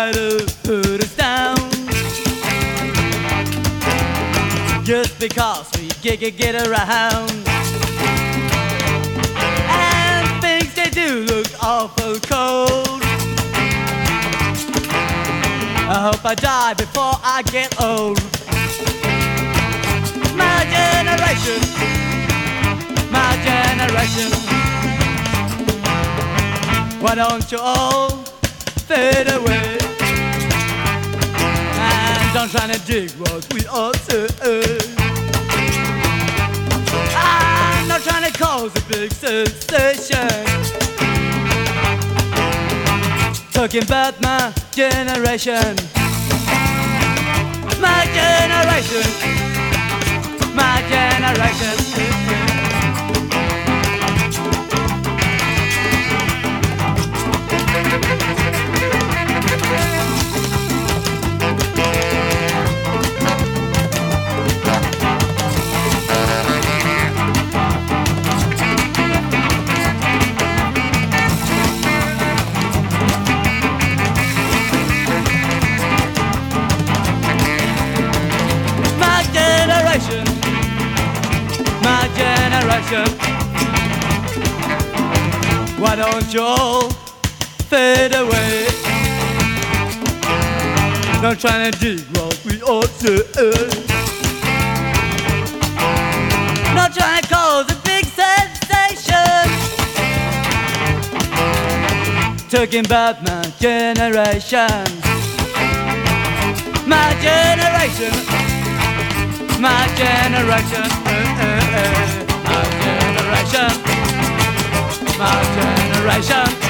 try to put us down. Just because we get, get around. And things they do look awful cold. I hope I die before I get old. My generation, my generation. Why don't you all fade away? And don't try to dig what we all say. I'm not trying to cause a big sensation. Talking about my generation. Generation. Why don't you all fade away? Not trying to dig what we all say. Not trying to cause a big sensation. Talking about my generation. My generation my generation, generation.